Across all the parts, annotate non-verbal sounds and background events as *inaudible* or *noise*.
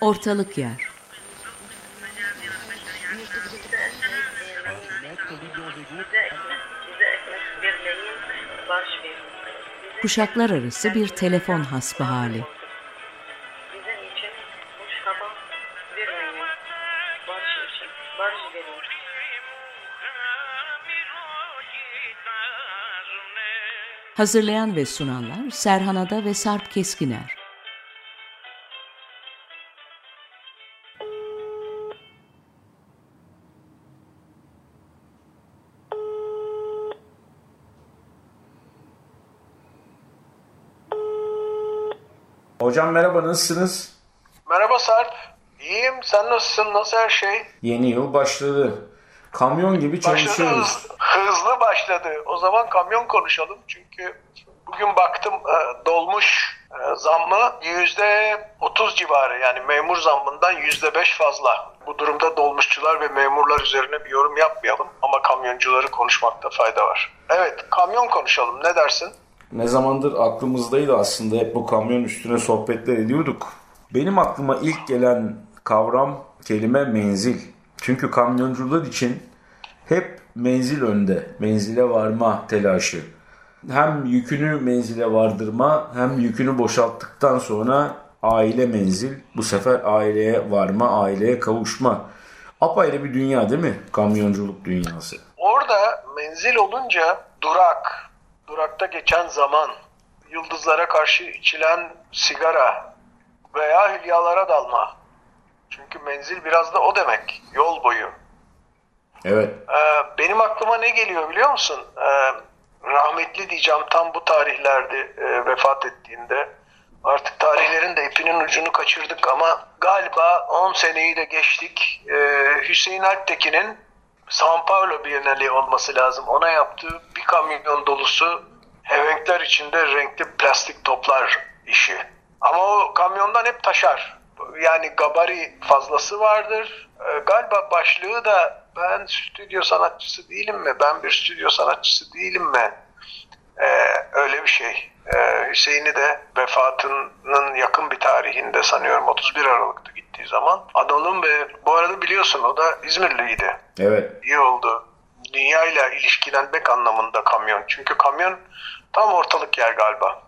Ortalık yer. Kuşaklar arası bir telefon hasbı hali. Hazırlayan ve sunanlar Serhan Ada ve Sarp Keskiner. Hocam merhaba nasılsınız? Merhaba Sarp. İyiyim. Sen nasılsın? Nasıl her şey? Yeni yıl başladı. Kamyon gibi Başladı. çalışıyoruz. hız- hızlı başladı. O zaman kamyon konuşalım. Çünkü bugün baktım e, dolmuş e, zammı yüzde otuz civarı. Yani memur zammından yüzde beş fazla. Bu durumda dolmuşçular ve memurlar üzerine bir yorum yapmayalım. Ama kamyoncuları konuşmakta fayda var. Evet kamyon konuşalım. Ne dersin? Ne zamandır aklımızdaydı aslında hep bu kamyon üstüne sohbetler ediyorduk. Benim aklıma ilk gelen kavram kelime menzil. Çünkü kamyoncular için hep menzil önde, menzile varma telaşı. Hem yükünü menzile vardırma hem yükünü boşalttıktan sonra aile menzil. Bu sefer aileye varma, aileye kavuşma. Apayrı bir dünya değil mi kamyonculuk dünyası? Orada menzil olunca durak, durakta geçen zaman, yıldızlara karşı içilen sigara veya hülyalara dalma. Çünkü menzil biraz da o demek, yol boyu. Evet. Ee, benim aklıma ne geliyor biliyor musun? Ee, rahmetli diyeceğim tam bu tarihlerde e, vefat ettiğinde. Artık tarihlerin de ipinin ucunu kaçırdık ama galiba 10 seneyi de geçtik. Ee, Hüseyin Alptekin'in São Paulo Bienali olması lazım. Ona yaptığı bir kamyon dolusu hevenkler içinde renkli plastik toplar işi. Ama o kamyondan hep taşar. Yani gabari fazlası vardır. Ee, galiba başlığı da ben stüdyo sanatçısı değilim mi? Ben bir stüdyo sanatçısı değilim mi? Ee, öyle bir şey. Ee, Hüseyin'i de vefatının yakın bir tarihinde sanıyorum 31 Aralık'ta gittiği zaman analım ve bu arada biliyorsun o da İzmirliydi. Evet. İyi oldu. Dünyayla ilişkilenmek anlamında kamyon. Çünkü kamyon tam ortalık yer galiba.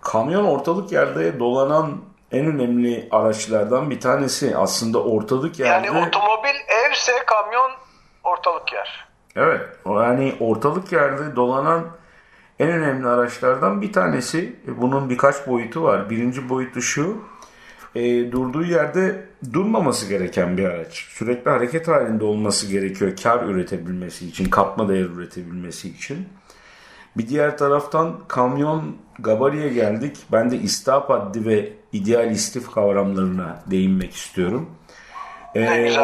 Kamyon ortalık yerde dolanan en önemli araçlardan bir tanesi. Aslında ortalık yerde... Yani otomobil evse kamyon ortalık yer. Evet. o Yani ortalık yerde dolanan en önemli araçlardan bir tanesi. Bunun birkaç boyutu var. Birinci boyutu şu. E, durduğu yerde durmaması gereken bir araç. Sürekli hareket halinde olması gerekiyor kar üretebilmesi için, katma değer üretebilmesi için. Bir diğer taraftan kamyon gabariye geldik. Ben de istihap haddi ve ideal istif kavramlarına değinmek istiyorum. Ee,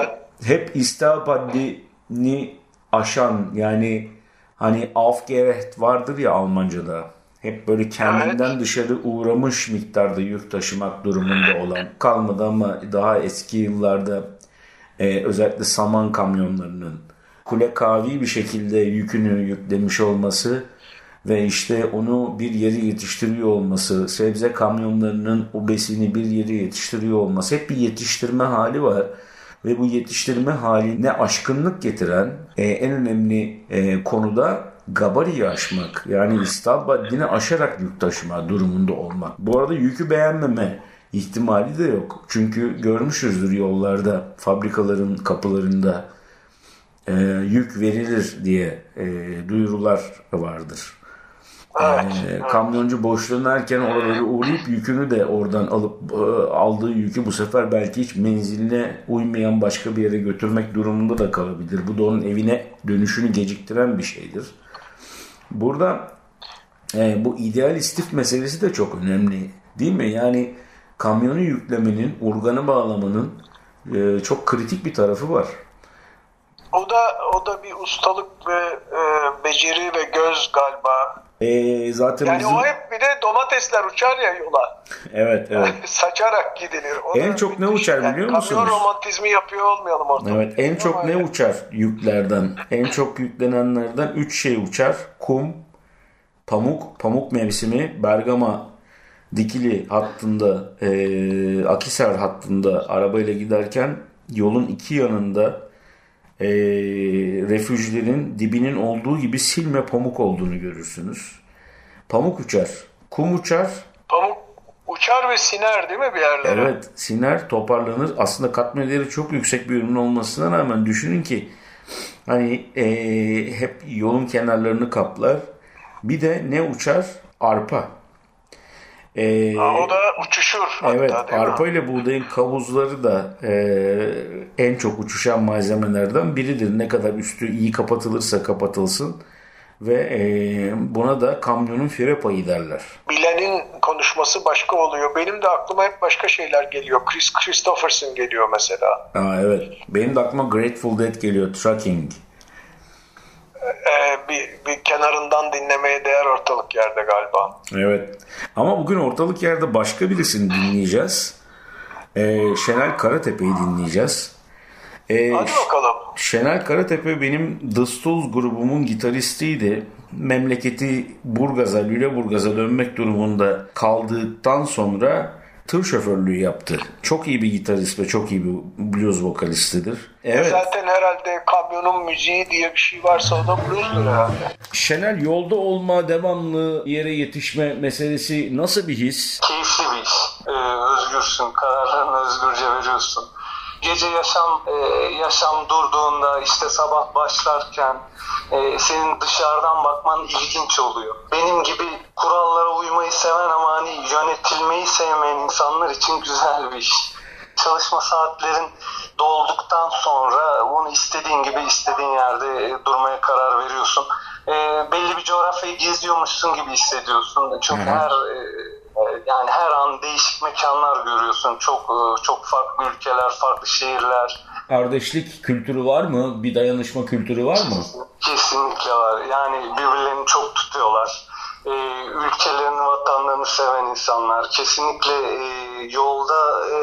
hep istihap haddini aşan yani hani aufgerecht vardır ya Almanca'da. Hep böyle kendinden dışarı uğramış miktarda yük taşımak durumunda olan kalmadı ama daha eski yıllarda e, özellikle saman kamyonlarının kule kavi bir şekilde yükünü yüklemiş olması ve işte onu bir yere yetiştiriyor olması, sebze kamyonlarının o besini bir yere yetiştiriyor olması hep bir yetiştirme hali var. Ve bu yetiştirme haline aşkınlık getiren e, en önemli e, konuda gabariyi aşmak. Yani istabaddini aşarak yük taşıma durumunda olmak. Bu arada yükü beğenmeme ihtimali de yok. Çünkü görmüşüzdür yollarda, fabrikaların kapılarında e, yük verilir diye e, duyurular vardır. Evet. E, kamyoncu boş dönerken oraları uğrayıp yükünü de oradan alıp e, aldığı yükü bu sefer belki hiç menziline uymayan başka bir yere götürmek durumunda da kalabilir. Bu da onun evine dönüşünü geciktiren bir şeydir. Burada e, bu ideal istif meselesi de çok önemli değil mi? Yani kamyonu yüklemenin, urganı bağlamanın e, çok kritik bir tarafı var. O da o da bir ustalık ve e, beceri ve göz galiba. E, zaten Yani bizim... o hep bir de domatesler uçar ya yola. *laughs* Evet, evet. *laughs* Saçarak gidilir. O En çok ne uçar Yani biliyor Kamyon musunuz? romantizmi yapıyor olmayalım orada. Evet en çok Ama ne öyle. uçar yüklerden? En çok yüklenenlerden 3 şey uçar. Kum, pamuk, pamuk mevsimi, Bergama Dikili hattında, e, Akisar hattında arabayla giderken yolun iki yanında e, refüjlerin dibinin olduğu gibi silme pamuk olduğunu görürsünüz. Pamuk uçar, kum uçar. Pamuk uçar ve siner değil mi bir yerlere? Evet, siner, toparlanır. Aslında katma değeri çok yüksek bir ürün olmasına rağmen düşünün ki hani e, hep yolun kenarlarını kaplar. Bir de ne uçar? Arpa. Ha, o da uçuşur. Evet, hatta, arpa ile buğdayın kavuzları da e, en çok uçuşan malzemelerden biridir. Ne kadar üstü iyi kapatılırsa kapatılsın ve e, buna da kamyonun fire payı derler. Bilenin konuşması başka oluyor. Benim de aklıma hep başka şeyler geliyor. Chris Christopherson geliyor mesela. Aa, evet. Benim de aklıma Grateful Dead geliyor. Trucking. Ee, bir, bir kenarından dinlemeye değer ortalık yerde galiba. Evet. Ama bugün ortalık yerde başka birisini dinleyeceğiz. Ee, Şenel Karatepe'yi dinleyeceğiz. Ee, Hadi bakalım. Şenel Karatepe benim The Stools grubumun gitaristiydi. Memleketi Burgaz'a, Lüleburgaz'a dönmek durumunda kaldıktan sonra tır şoförlüğü yaptı. Çok iyi bir gitarist ve çok iyi bir blues vokalistidir. Evet. Zaten herhalde kamyonun müziği diye bir şey varsa o da bluesdur herhalde. Şenel yolda olma, devamlı yere yetişme meselesi nasıl bir his? Keyifli bir his. Ee, özgürsün, kararlarını özgürce veriyorsun gece yaşam e, yaşam durduğunda işte sabah başlarken e, senin dışarıdan bakman ilginç oluyor. Benim gibi kurallara uymayı seven ama hani yönetilmeyi sevmeyen insanlar için güzel bir iş. Çalışma saatlerin dolduktan sonra onu istediğin gibi istediğin yerde e, durmaya karar veriyorsun. E, belli bir coğrafyayı geziyormuşsun gibi hissediyorsun. Çünkü Hı-hı. her e, yani her an değişik mekanlar görüyorsun. Çok e, çok farklı ülkeler, farklı şehirler. Kardeşlik kültürü var mı? Bir dayanışma kültürü var mı? Kesinlikle var. Yani birbirlerini çok tutuyorlar. Ee, ülkelerini, vatanlarını seven insanlar. Kesinlikle e, yolda e,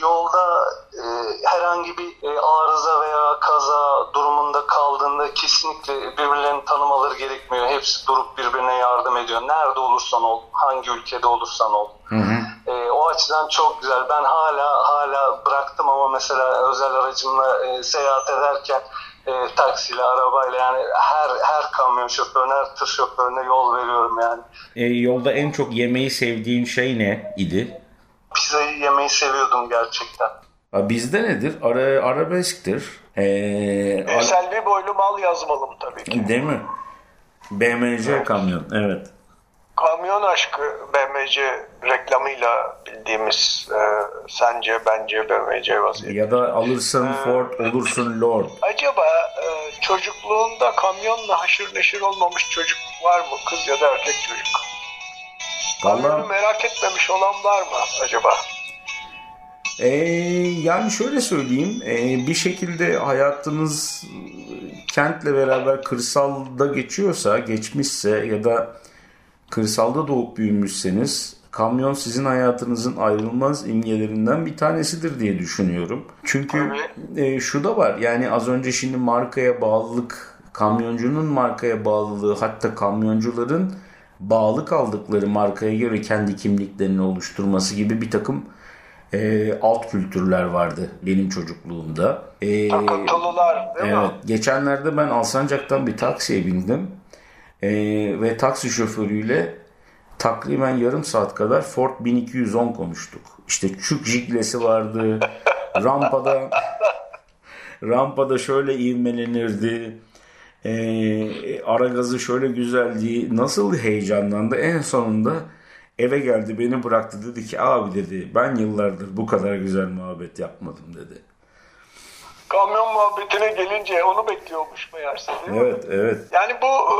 yolda e, herhangi bir e, arıza veya kaza durumunda kaldığında kesinlikle birbirlerini tanımaları gerekmiyor. Hepsi durup birbirine yardım ediyor. Nerede olursan ol, hangi ülkede olursan ol. Hı hı. E, o açıdan çok güzel. Ben hala hala bıraktım ama mesela özel aracımla e, seyahat ederken e, taksiyle, arabayla yani her her kamyon şoförüne, her tır şoförüne yol veriyorum yani. E, yolda en çok yemeği sevdiğin şey ne idi? Pizzayı yemeyi seviyordum gerçekten. Bizde nedir? Ara, arabesktir. Ee, Selvi boylu mal yazmalım tabii ki. Değil mi? BMC kamyon, evet. Kamyon aşkı BMC reklamıyla bildiğimiz e, sence bence BMC vaziyeti. Ya da alırsın ee, Ford olursun Lord. Acaba e, çocukluğunda kamyonla haşır neşir olmamış çocuk var mı? Kız ya da erkek çocuk. Kamyonu Vallahi... merak etmemiş olan var mı acaba? Ee, yani şöyle söyleyeyim, ee, bir şekilde hayatınız kentle beraber kırsalda geçiyorsa, geçmişse ya da kırsalda doğup büyümüşseniz kamyon sizin hayatınızın ayrılmaz imgelerinden bir tanesidir diye düşünüyorum. Çünkü e, şu da var yani az önce şimdi markaya bağlılık, kamyoncunun markaya bağlılığı hatta kamyoncuların bağlı kaldıkları markaya göre kendi kimliklerini oluşturması gibi bir takım e, alt kültürler vardı benim çocukluğumda. E, Takıntılılar değil evet, mi? Geçenlerde ben Alsancak'tan bir taksiye bindim. E, ve taksi şoförüyle takriben yarım saat kadar Ford 1210 konuştuk. İşte çük jiglesi vardı. *laughs* rampada rampada şöyle ivmelenirdi. E, ara gazı şöyle güzeldi. Nasıl heyecanlandı. En sonunda eve geldi beni bıraktı dedi ki abi dedi ben yıllardır bu kadar güzel muhabbet yapmadım dedi. Kamyon muhabbetine gelince onu bekliyormuş meğerse değil mi? Evet evet. Yani bu e,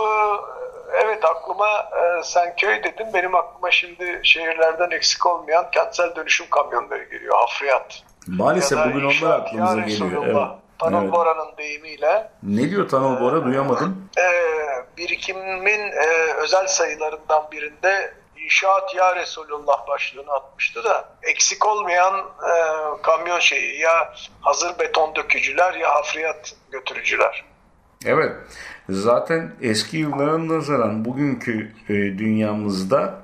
evet aklıma e, sen köy dedin benim aklıma şimdi şehirlerden eksik olmayan kentsel dönüşüm kamyonları geliyor. Hafriyat. Maalesef bugün onlar aklımıza geliyor. Evet. Tanıl evet. Bora'nın deyimiyle. Ne diyor Tanıl Bora? E, Duyamadım. E, birikimin e, özel sayılarından birinde İnşaat Ya Resulullah başlığını atmıştı da eksik olmayan e, kamyon şeyi ya hazır beton dökücüler ya hafriyat götürücüler. Evet. Zaten eski yılların nazaran bugünkü e, dünyamızda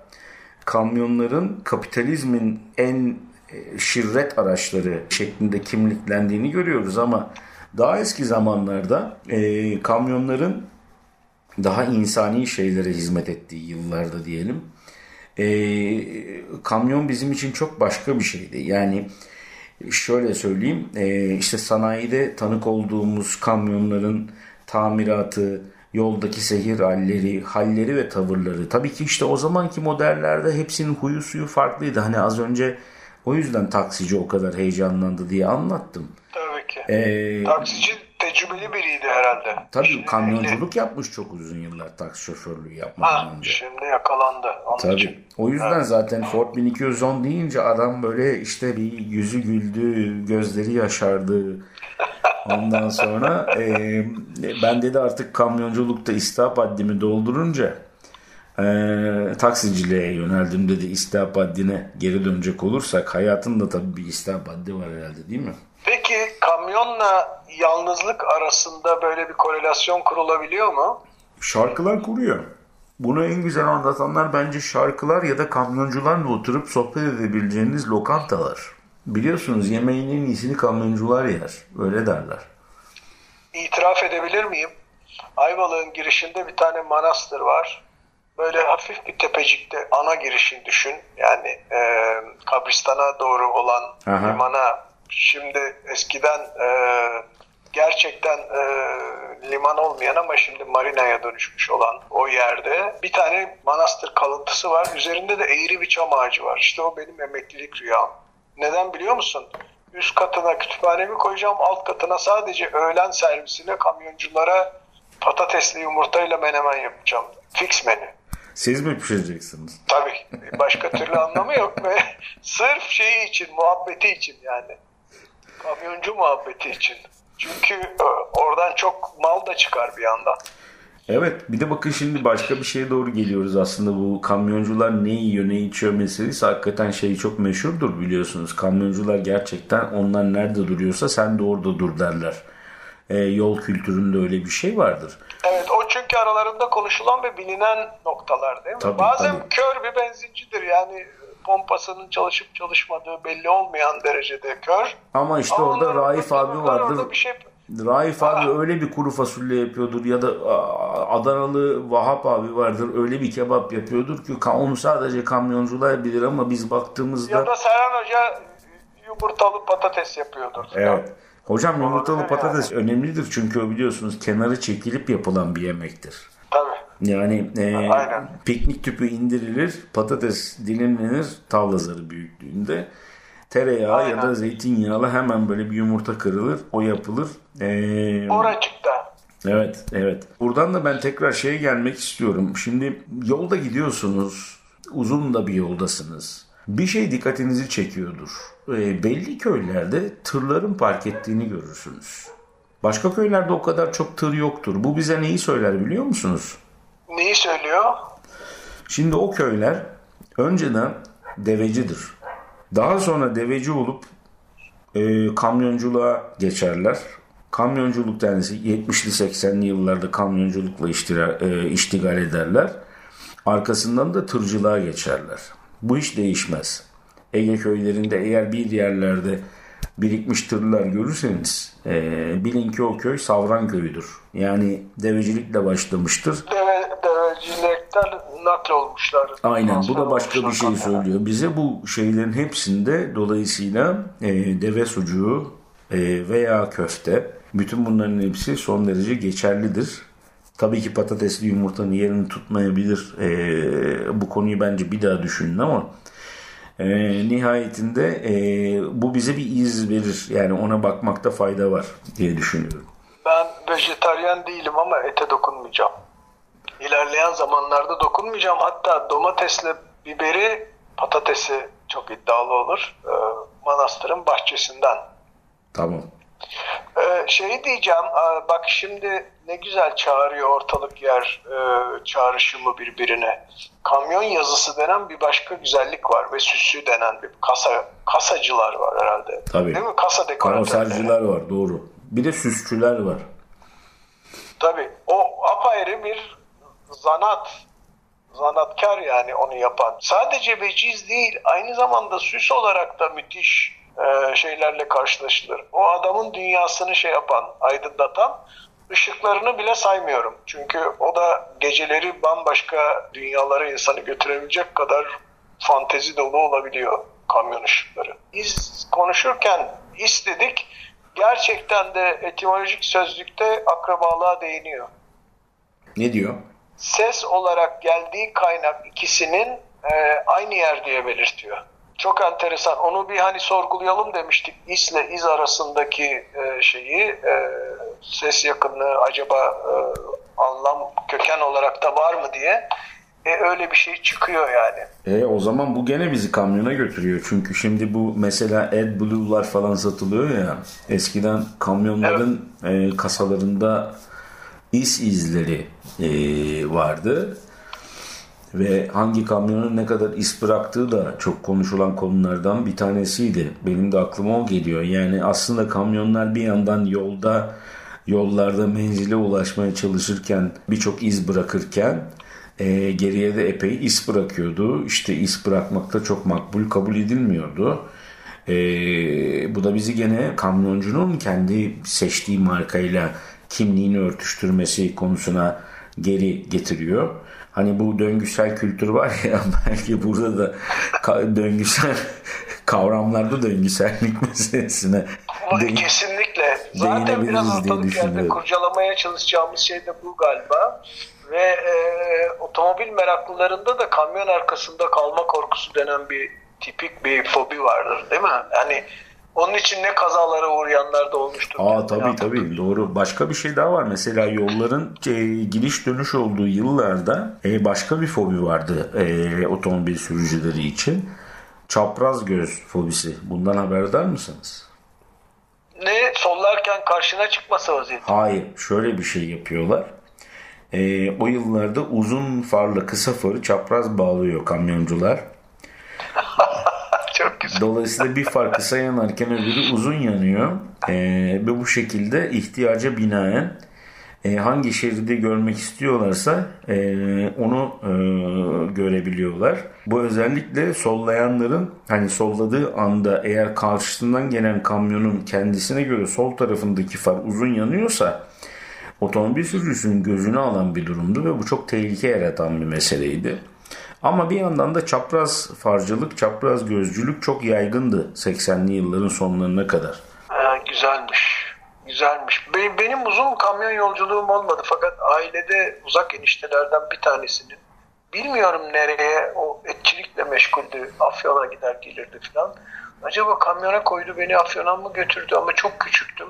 kamyonların kapitalizmin en e, şirret araçları şeklinde kimliklendiğini görüyoruz ama daha eski zamanlarda e, kamyonların daha insani şeylere hizmet ettiği yıllarda diyelim. E, kamyon bizim için çok başka bir şeydi. Yani şöyle söyleyeyim e, işte sanayide tanık olduğumuz kamyonların tamiratı, yoldaki sehir halleri, halleri ve tavırları. Tabii ki işte o zamanki modellerde hepsinin huyu suyu farklıydı. Hani az önce o yüzden taksici o kadar heyecanlandı diye anlattım. Tabii ki. Ee, Taksici tecrübeli biriydi herhalde. tabii Şimdi kamyonculuk yapmış çok uzun yıllar taksi şoförlüğü Ha, yapmadan önce. şimdi yakalandı. Onun için. Tabii. O yüzden zaten Ford 1210 deyince adam böyle işte bir yüzü güldü, gözleri yaşardı. *laughs* Ondan sonra e, ben dedi artık kamyonculukta istihap haddimi doldurunca e, taksiciliğe yöneldim dedi istihap haddine geri dönecek olursak hayatın da tabii bir istihap haddi var herhalde değil mi? Peki kamyonla yalnızlık arasında böyle bir korelasyon kurulabiliyor mu? Şarkılar kuruyor. Bunu en güzel anlatanlar bence şarkılar ya da kamyoncularla oturup sohbet edebileceğiniz lokantalar. Biliyorsunuz yemeğin en iyisini kamyoncular yer. Öyle derler. İtiraf edebilir miyim? Ayvalık'ın girişinde bir tane manastır var. Böyle hafif bir tepecikte ana girişini düşün. Yani e, kabristana doğru olan Aha. limana. Şimdi eskiden e, gerçekten e, liman olmayan ama şimdi marinaya dönüşmüş olan o yerde bir tane manastır kalıntısı var. Üzerinde de eğri bir çam ağacı var. İşte o benim emeklilik rüyam. Neden biliyor musun? Üst katına kütüphanemi koyacağım. Alt katına sadece öğlen servisine kamyonculara patatesli yumurtayla menemen yapacağım. Fix menü. Siz mi pişireceksiniz? Tabii. Başka türlü anlamı yok ve *laughs* sırf şeyi için, muhabbeti için yani. Kamyoncu muhabbeti için. Çünkü e, oradan çok mal da çıkar bir yandan. Evet bir de bakın şimdi başka bir şeye doğru geliyoruz aslında bu kamyoncular ne yiyor ne içiyor meselesi hakikaten şey çok meşhurdur biliyorsunuz. Kamyoncular gerçekten onlar nerede duruyorsa sen de orada dur derler. Ee, yol kültüründe öyle bir şey vardır. Evet o çünkü aralarında konuşulan ve bilinen noktalar değil mi? Tabii, Bazen tabii. kör bir benzincidir yani pompasının çalışıp çalışmadığı belli olmayan derecede kör. Ama işte Ama orada onlar- Raif abi vardır. bir şey Raif abi öyle bir kuru fasulye yapıyordur ya da Adanalı Vahap abi vardır öyle bir kebap yapıyordur ki onu sadece kamyoncular bilir ama biz baktığımızda ya da Serhan Hoca yumurtalı patates yapıyordur. Evet. Hocam yumurtalı patates önemlidir çünkü o biliyorsunuz kenarı çekilip yapılan bir yemektir. Tabii. Yani e, Aynen. piknik tüpü indirilir, patates dilimlenir tavla zarı büyüklüğünde. Tereyağı ya Aynen. da zeytinyağlı hemen böyle bir yumurta kırılır, o yapılır. E, Oracıkta. Evet, evet. Buradan da ben tekrar şeye gelmek istiyorum. Şimdi yolda gidiyorsunuz, uzun da bir yoldasınız. Bir şey dikkatinizi çekiyordur. E, belli köylerde tırların park ettiğini görürsünüz. Başka köylerde o kadar çok tır yoktur. Bu bize neyi söyler biliyor musunuz? Neyi söylüyor? Şimdi o köyler önceden devecidir. Daha sonra deveci olup e, kamyonculuğa geçerler. Kamyonculuk tanesi 70'li 80'li yıllarda kamyonculukla iştira, e, iştigal ederler. Arkasından da tırcılığa geçerler. Bu hiç değişmez. Ege köylerinde eğer bir yerlerde birikmiş tırlar görürseniz e, bilin ki o köy Savran köyüdür. Yani devecilikle başlamıştır. Deve, devecilikten nakl olmuşlar. Aynen bu da başka bir şey söylüyor. Bize bu şeylerin hepsinde dolayısıyla e, deve sucuğu e, veya köfte bütün bunların hepsi son derece geçerlidir. Tabii ki patatesli yumurtanın yerini tutmayabilir. E, bu konuyu bence bir daha düşünün ama e, nihayetinde e, bu bize bir iz verir. Yani ona bakmakta fayda var diye düşünüyorum. Ben vejetaryen değilim ama ete dokunmayacağım. İlerleyen zamanlarda dokunmayacağım. Hatta domatesle biberi, patatesi çok iddialı olur. Ee, manastırın bahçesinden. Tamam. Ee, şey diyeceğim, bak şimdi ne güzel çağırıyor ortalık yer e, çağrışımı birbirine. Kamyon yazısı denen bir başka güzellik var ve süsü denen bir kasa kasacılar var herhalde. Tabii. Değil mi? Kasa dekoratörleri. Karoserciler var doğru. Bir de süsçüler var. Tabii. O apayrı bir zanat. zanatkar yani onu yapan. Sadece veciz değil aynı zamanda süs olarak da müthiş e, şeylerle karşılaşılır. O adamın dünyasını şey yapan, aydınlatan ışıklarını bile saymıyorum. Çünkü o da geceleri bambaşka dünyalara insanı götürebilecek kadar fantezi dolu olabiliyor kamyon ışıkları. İz konuşurken istedik gerçekten de etimolojik sözlükte akrabalığa değiniyor. Ne diyor? Ses olarak geldiği kaynak ikisinin e, aynı yer diye belirtiyor. Çok enteresan. Onu bir hani sorgulayalım demiştik. İs ile iz arasındaki e, şeyi e, ses yakınlığı acaba e, anlam köken olarak da var mı diye. E, öyle bir şey çıkıyor yani. E, o zaman bu gene bizi kamyona götürüyor. Çünkü şimdi bu mesela AdBlue'lar falan satılıyor ya. Eskiden kamyonların evet. e, kasalarında is izleri e, vardı. Ve hangi kamyonun ne kadar is bıraktığı da çok konuşulan konulardan bir tanesiydi. Benim de aklıma o geliyor. Yani aslında kamyonlar bir yandan yolda yollarda menzile ulaşmaya çalışırken birçok iz bırakırken e, geriye de epey is bırakıyordu. İşte is bırakmakta çok makbul kabul edilmiyordu. E, bu da bizi gene kamyoncunun kendi seçtiği markayla kimliğini örtüştürmesi konusuna geri getiriyor. Hani bu döngüsel kültür var ya *laughs* belki burada da döngüsel kavramlarda döngüsellik *laughs* meselesine de, kesinlikle. Zaten biraz ortalık yerde kurcalamaya çalışacağımız şey de bu galiba. Ve e, otomobil meraklılarında da kamyon arkasında kalma korkusu denen bir tipik bir fobi vardır değil mi? Yani onun için ne kazalara uğrayanlar da olmuştur. Aa tabii tabii doğru. Başka bir şey daha var. Mesela yolların e, giriş dönüş olduğu yıllarda e, başka bir fobi vardı e, otomobil sürücüleri için. Çapraz göz fobisi. Bundan haberdar mısınız? Ne? Sollarken karşına çıkması vaziyeti. Hayır. Şöyle bir şey yapıyorlar. E, o yıllarda uzun farla kısa farı çapraz bağlıyor kamyoncular. *laughs* Çok güzel. Dolayısıyla bir far kısa yanarken öbürü uzun yanıyor. E, ve bu şekilde ihtiyaca binaen e, hangi şeridi görmek istiyorlarsa e, onu e, görebiliyorlar. Bu özellikle sollayanların hani solladığı anda eğer karşısından gelen kamyonun kendisine göre sol tarafındaki far uzun yanıyorsa otomobil sürücüsünün gözünü alan bir durumdu ve bu çok tehlike yaratan bir meseleydi. Ama bir yandan da çapraz farcılık, çapraz gözcülük çok yaygındı 80'li yılların sonlarına kadar. Ee, güzelmiş. Güzelmiş. Benim, benim uzun kamyon yolculuğum olmadı fakat ailede uzak eniştelerden bir tanesinin bilmiyorum nereye o etçilikle meşguldü. Afyon'a gider gelirdi falan. Acaba kamyona koydu beni Afyon'a mı götürdü ama çok küçüktüm.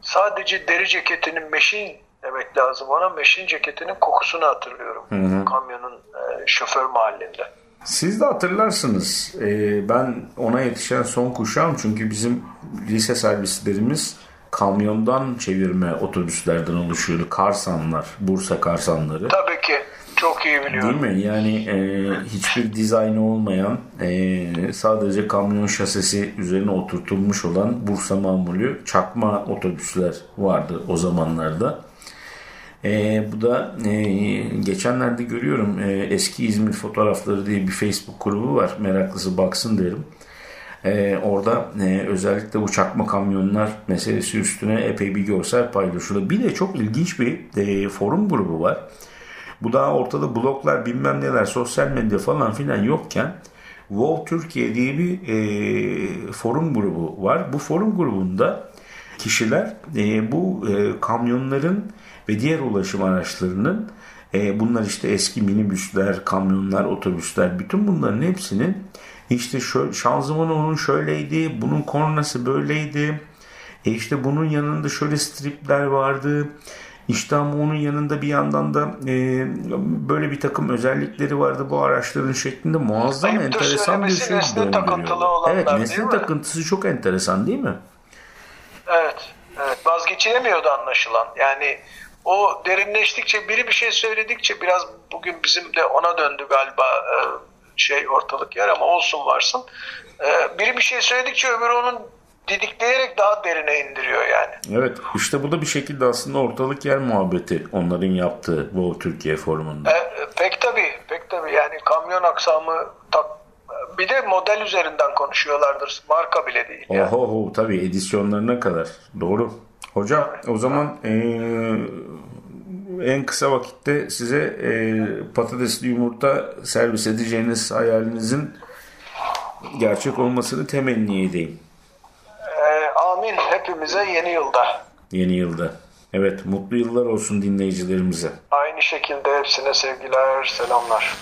Sadece deri ceketinin meşin demek lazım ona. Meşin ceketinin kokusunu hatırlıyorum. Hı hı. Kamyonun e, şoför mahallinde. Siz de hatırlarsınız. Ee, ben ona yetişen son kuşağım çünkü bizim lise servislerimiz kamyondan çevirme otobüslerden oluşuyordu. Karsanlar, Bursa Karsanları. Tabii ki. Çok iyi biliyorum. Değil mi? Yani e, hiçbir dizaynı olmayan e, sadece kamyon şasisi üzerine oturtulmuş olan Bursa mamulü çakma otobüsler vardı o zamanlarda. E, bu da e, geçenlerde görüyorum e, eski İzmir fotoğrafları diye bir Facebook grubu var. Meraklısı baksın derim. E, orada e, özellikle bu çakma kamyonlar meselesi üstüne epey bir görsel paylaşılıyor. Bir de çok ilginç bir e, forum grubu var. Bu daha ortada bloglar bilmem neler sosyal medya falan filan yokken WoW Türkiye diye bir e, forum grubu var. Bu forum grubunda kişiler e, bu e, kamyonların ve diğer ulaşım araçlarının e, bunlar işte eski minibüsler, kamyonlar, otobüsler bütün bunların hepsinin işte şöyle, şanzımanı onun şöyleydi, bunun kornası böyleydi. E işte bunun yanında şöyle stripler vardı. İşte ama onun yanında bir yandan da e, böyle bir takım özellikleri vardı bu araçların şeklinde muazzam Ayıptır enteresan bir şey olanlar Evet nesne takıntısı çok enteresan değil mi? Evet. Evet vazgeçilemiyordu anlaşılan. Yani o derinleştikçe biri bir şey söyledikçe biraz bugün bizim de ona döndü galiba şey ortalık yer ama olsun varsın. Biri bir şey söyledikçe öbürü onun didikleyerek daha derine indiriyor yani. Evet işte bu da bir şekilde aslında ortalık yer muhabbeti onların yaptığı Wow Türkiye forumunda. E, pek tabii, pek tabii. Yani kamyon aksamı tak, bir de model üzerinden konuşuyorlardır. Marka bile değil. Yani. Oho ho tabii edisyonlarına kadar. Doğru. Hocam o zaman eee, en kısa vakitte size eee, patatesli yumurta servis edeceğiniz hayalinizin gerçek olmasını temenni edeyim. E, amin hepimize yeni yılda. Yeni yılda. Evet mutlu yıllar olsun dinleyicilerimize. Aynı şekilde hepsine sevgiler, selamlar.